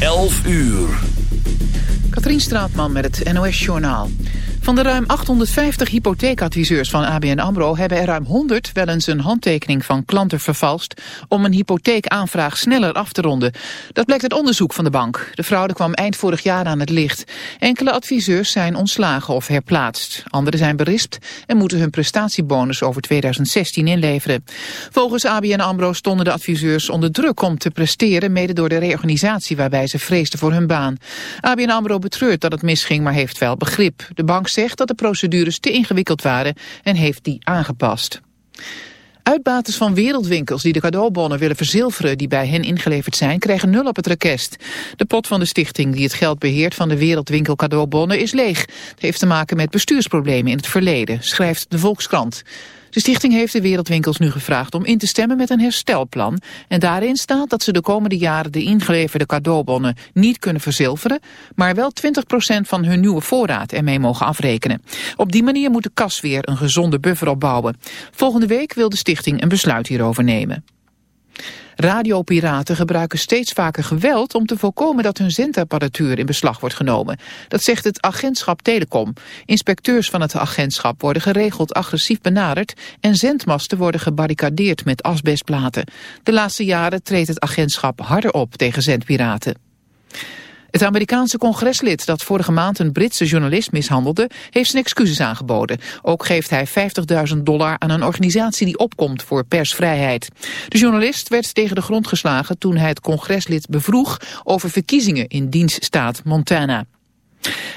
11 uur. Katrien Straatman met het NOS-journaal. Van de ruim 850 hypotheekadviseurs van ABN AMRO... hebben er ruim 100 wel eens een handtekening van klanten vervalst... om een hypotheekaanvraag sneller af te ronden. Dat blijkt uit onderzoek van de bank. De fraude kwam eind vorig jaar aan het licht. Enkele adviseurs zijn ontslagen of herplaatst. Anderen zijn berispt en moeten hun prestatiebonus over 2016 inleveren. Volgens ABN AMRO stonden de adviseurs onder druk om te presteren... mede door de reorganisatie waarbij ze vreesden voor hun baan. ABN AMRO betreurt dat het misging, maar heeft wel begrip. De bank zegt dat de procedures te ingewikkeld waren en heeft die aangepast. Uitbaters van wereldwinkels die de cadeaubonnen willen verzilveren die bij hen ingeleverd zijn, krijgen nul op het rekest. De pot van de stichting die het geld beheert van de wereldwinkel cadeaubonnen is leeg. Het heeft te maken met bestuursproblemen in het verleden, schrijft de Volkskrant. De stichting heeft de wereldwinkels nu gevraagd om in te stemmen met een herstelplan. En daarin staat dat ze de komende jaren de ingeleverde cadeaubonnen niet kunnen verzilveren, maar wel 20% van hun nieuwe voorraad ermee mogen afrekenen. Op die manier moet de kas weer een gezonde buffer opbouwen. Volgende week wil de stichting een besluit hierover nemen. Radiopiraten gebruiken steeds vaker geweld om te voorkomen dat hun zendapparatuur in beslag wordt genomen. Dat zegt het agentschap Telecom. Inspecteurs van het agentschap worden geregeld agressief benaderd en zendmasten worden gebarricadeerd met asbestplaten. De laatste jaren treedt het agentschap harder op tegen zendpiraten. Het Amerikaanse congreslid dat vorige maand een Britse journalist mishandelde, heeft zijn excuses aangeboden. Ook geeft hij 50.000 dollar aan een organisatie die opkomt voor persvrijheid. De journalist werd tegen de grond geslagen toen hij het congreslid bevroeg over verkiezingen in dienststaat Montana.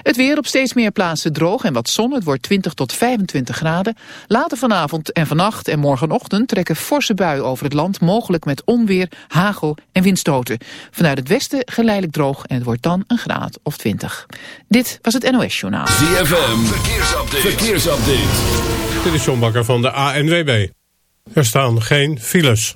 Het weer op steeds meer plaatsen droog en wat zon. Het wordt 20 tot 25 graden. Later vanavond en vannacht en morgenochtend trekken forse buien over het land. Mogelijk met onweer, hagel en windstoten. Vanuit het westen geleidelijk droog en het wordt dan een graad of 20. Dit was het NOS Journaal. ZFM, verkeersupdate. verkeersupdate. Dit is John Bakker van de ANWB. Er staan geen files.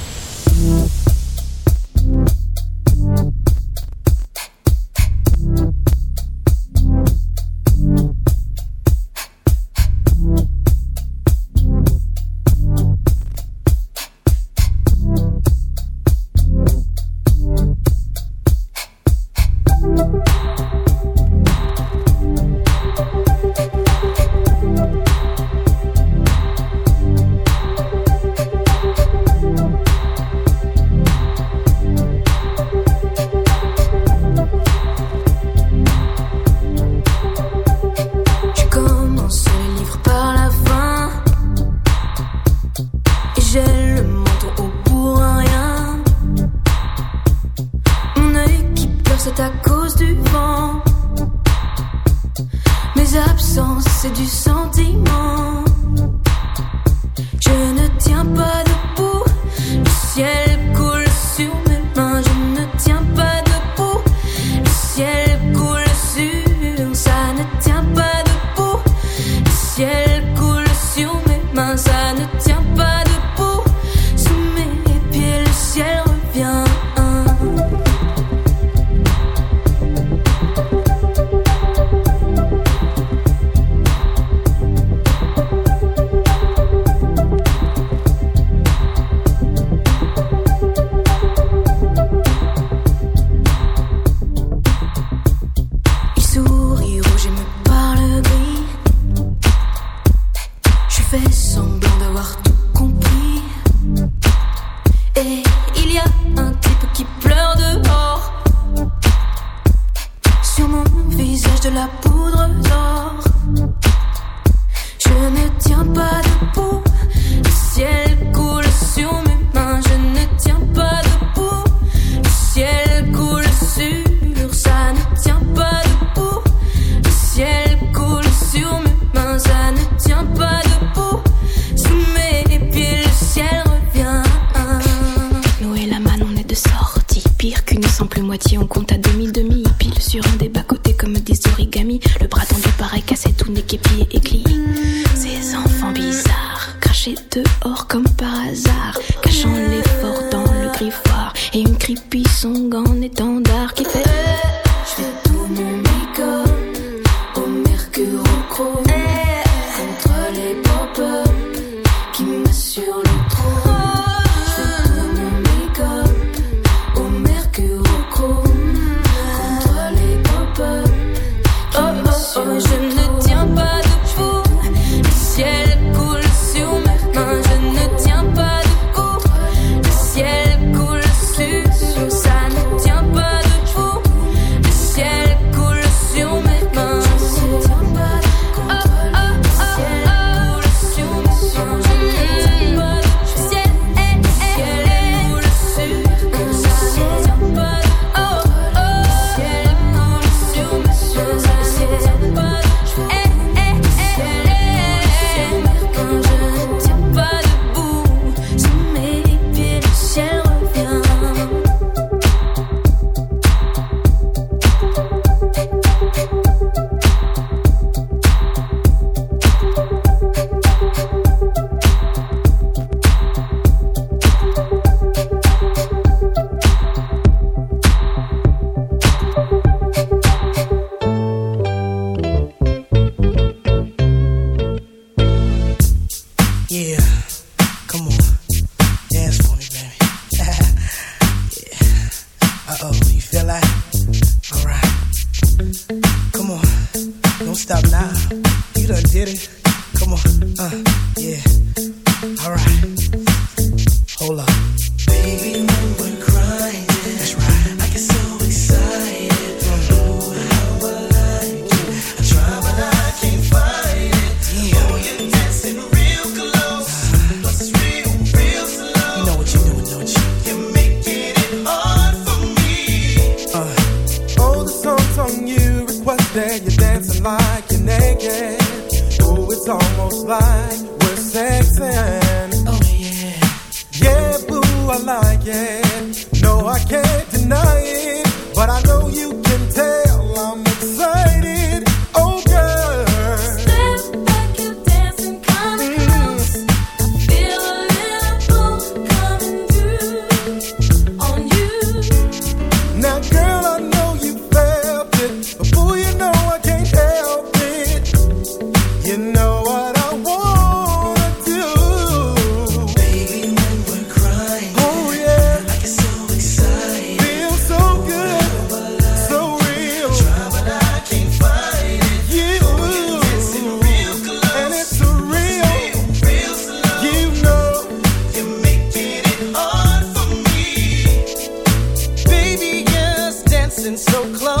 Dancing so close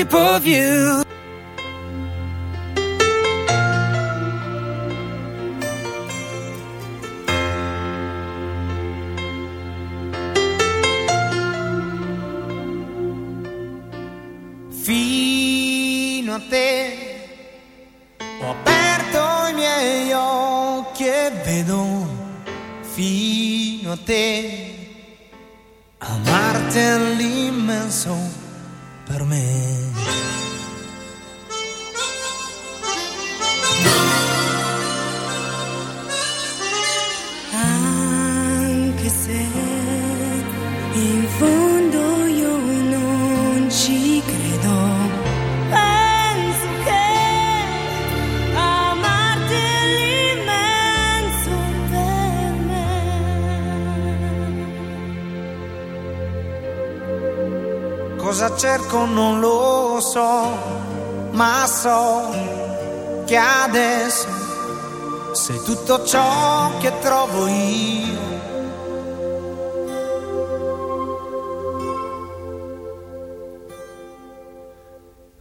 shape of you. tutto ciò che trovo io.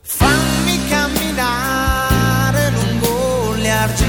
Fammi camminare lungo le argini.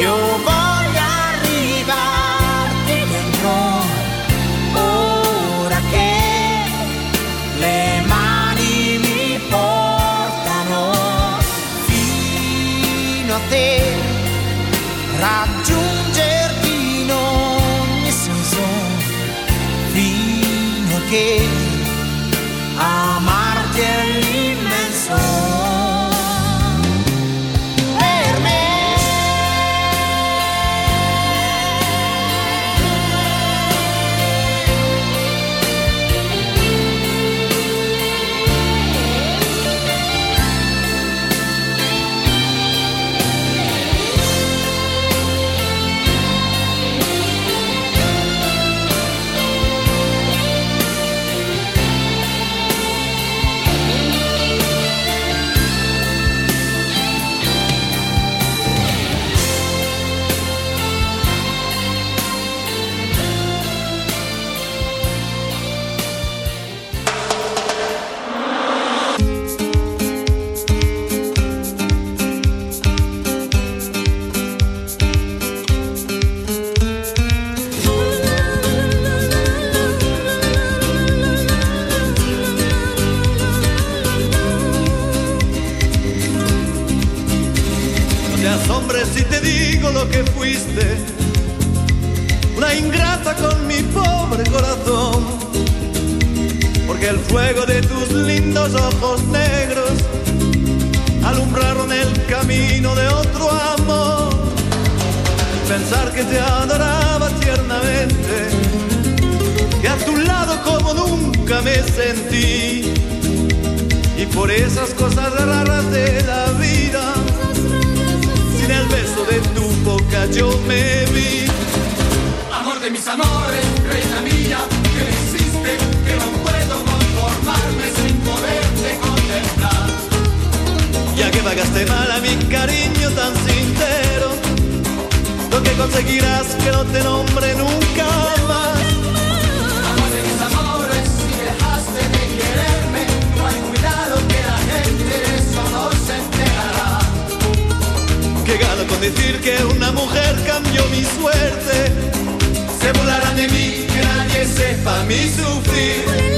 有风。conseguirás que no te nombre nunca más. Amor de mis amores, si dejaste de quererme, no hay cuidado que la gente de eso no se enterará. Que gano con decir que una mujer cambió mi suerte. Se burlarán de mí, que nadie sepa mi sufrir.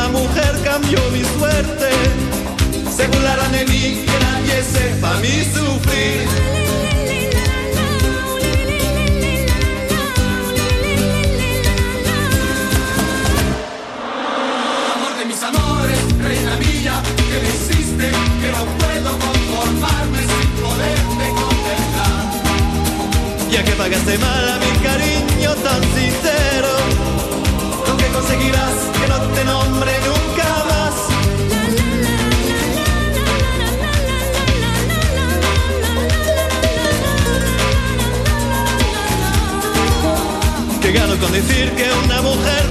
una mujer cambió mi suerte. Se burlarán de mí, que nadie sepa mi sufrir. Amor de mis amores, reina mía, que me hiciste, que no puedo conformarme sin poderte contemplar. Ya que pagaste mal a mi cariño tan sincero, nombre nunca más. Que gano con decir que una mujer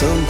some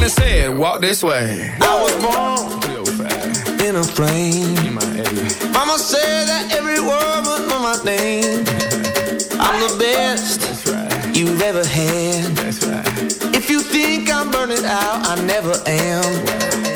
around and said, walk this way. I was born in a flame. In Mama said that every word was my name. I'm the best right. you've ever had. Right. If you think I'm burning out, I never am.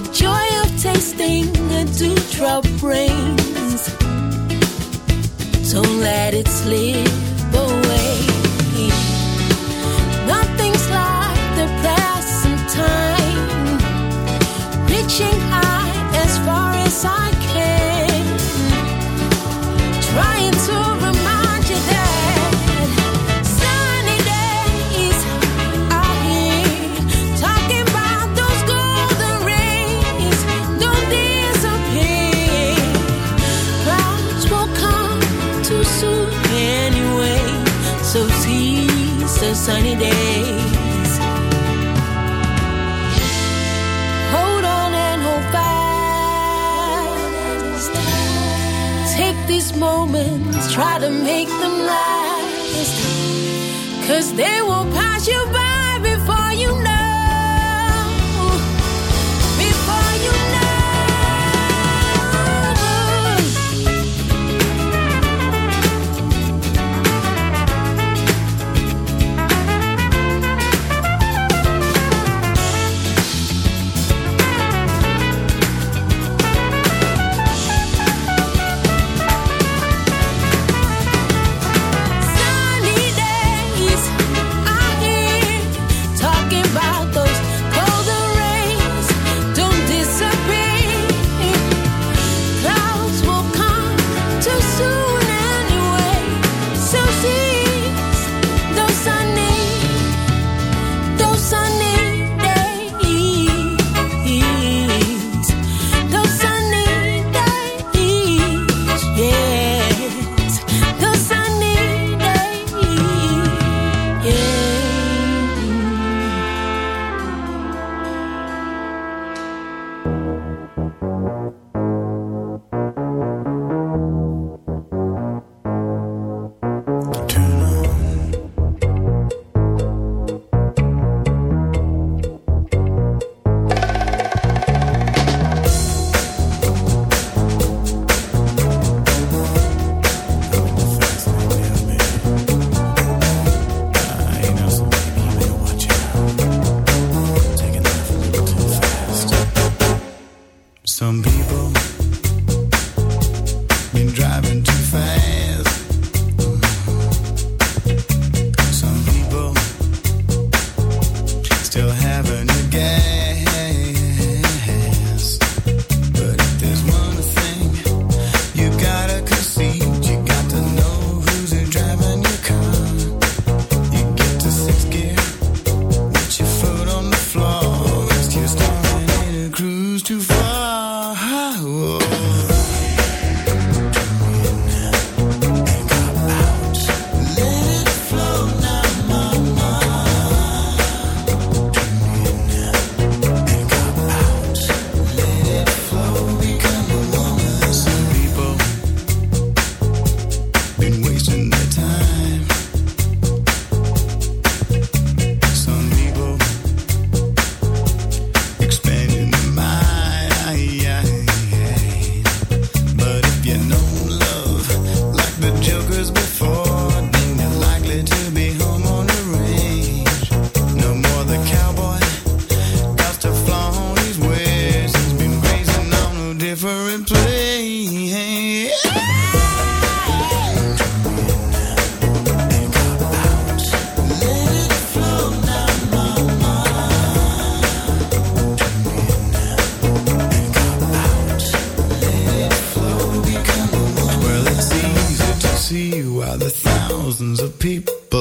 the join. make them last. Cause they won't.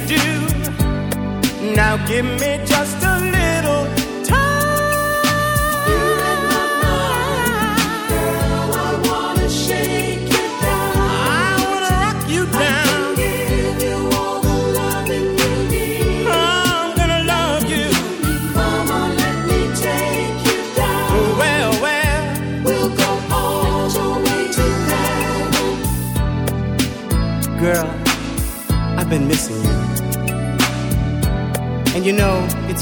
do. Now give me just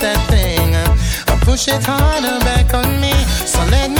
that thing. I push it harder back on me. So let me.